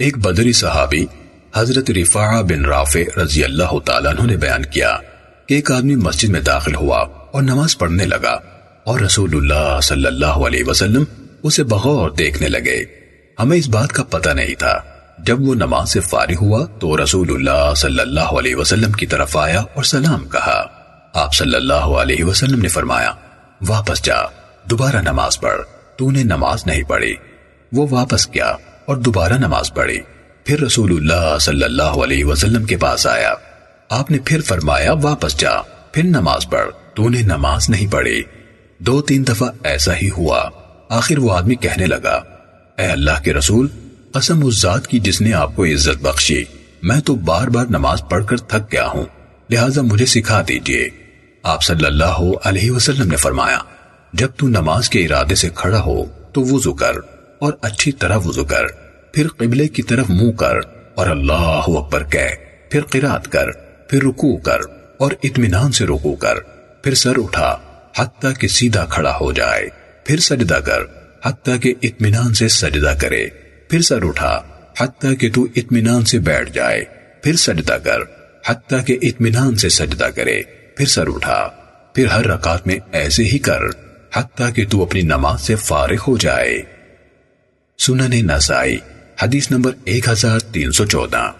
ایک بدری صحابی حضرت رفاع بن رافع رضی اللہ تعالیٰ عنہ نے بیان کیا کہ ایک آدمی مسجد میں داخل ہوا اور نماز پڑھنے لگا اور رسول اللہ صلی اللہ علیہ وسلم اسے بغور دیکھنے لگے۔ ہمیں اس بات کا پتہ نہیں تھا۔ جب وہ نماز سے فارغ ہوا تو رسول اللہ صلی اللہ علیہ وسلم کی طرف آیا اور سلام کہا۔ آپ صلی اللہ علیہ وسلم نے فرمایا، واپس جا، دوبارہ نماز پڑھ، تو نے نماز نہیں پڑھی۔ وہ واپس کیا؟ اور دوبارہ نماز پڑھی۔ پھر رسول اللہ صلی اللہ علیہ وسلم کے پاس آیا۔ آپ نے پھر فرمایا، واپس جا، پھر نماز پڑھ۔ تو نے نماز نہیں پڑھی۔ دو تین دفعہ ایسا ہی ہوا۔ آخر وہ آدمی کہنے لگا، اے اللہ کے رسول، قسم اس ذات کی جس نے آپ کو عزت بخشی۔ میں تو بار بار نماز پڑھ کر تھک گیا ہوں۔ لہٰذا مجھے سکھا دیجیے۔ آپ صلی اللہ علیہ وسلم نے فرمایا، جب تو نماز کے ارادے سے کھڑا ہو تو وضو کر۔ اور اچھی طرح وضو کر، پھر قبلے کی طرف منہ کر، اور اللہ اکبر کہہ، پھر قرات کر، پھر رکوع کر، اور اطمینان سے رکوع کر، پھر سر اٹھا، حتیٰ کہ سیدھا کھڑا ہو جائے، پھر سجدہ کر، حتیٰ کہ اطمینان سے سجدہ کرے، پھر سر اٹھا، حتیٰ کہ تو اطمینان سے بیٹھ جائے، پھر سجدہ کر، حتیٰ کہ اطمینان سے سجدہ کرے، پھر سر اٹھا، پھر ہر رکعت میں ایسے ہی کر، حتیٰ کہ تو اپنی نماز سے فارغ ہو جائے۔ سنن نسائی حدیث نمبر 1314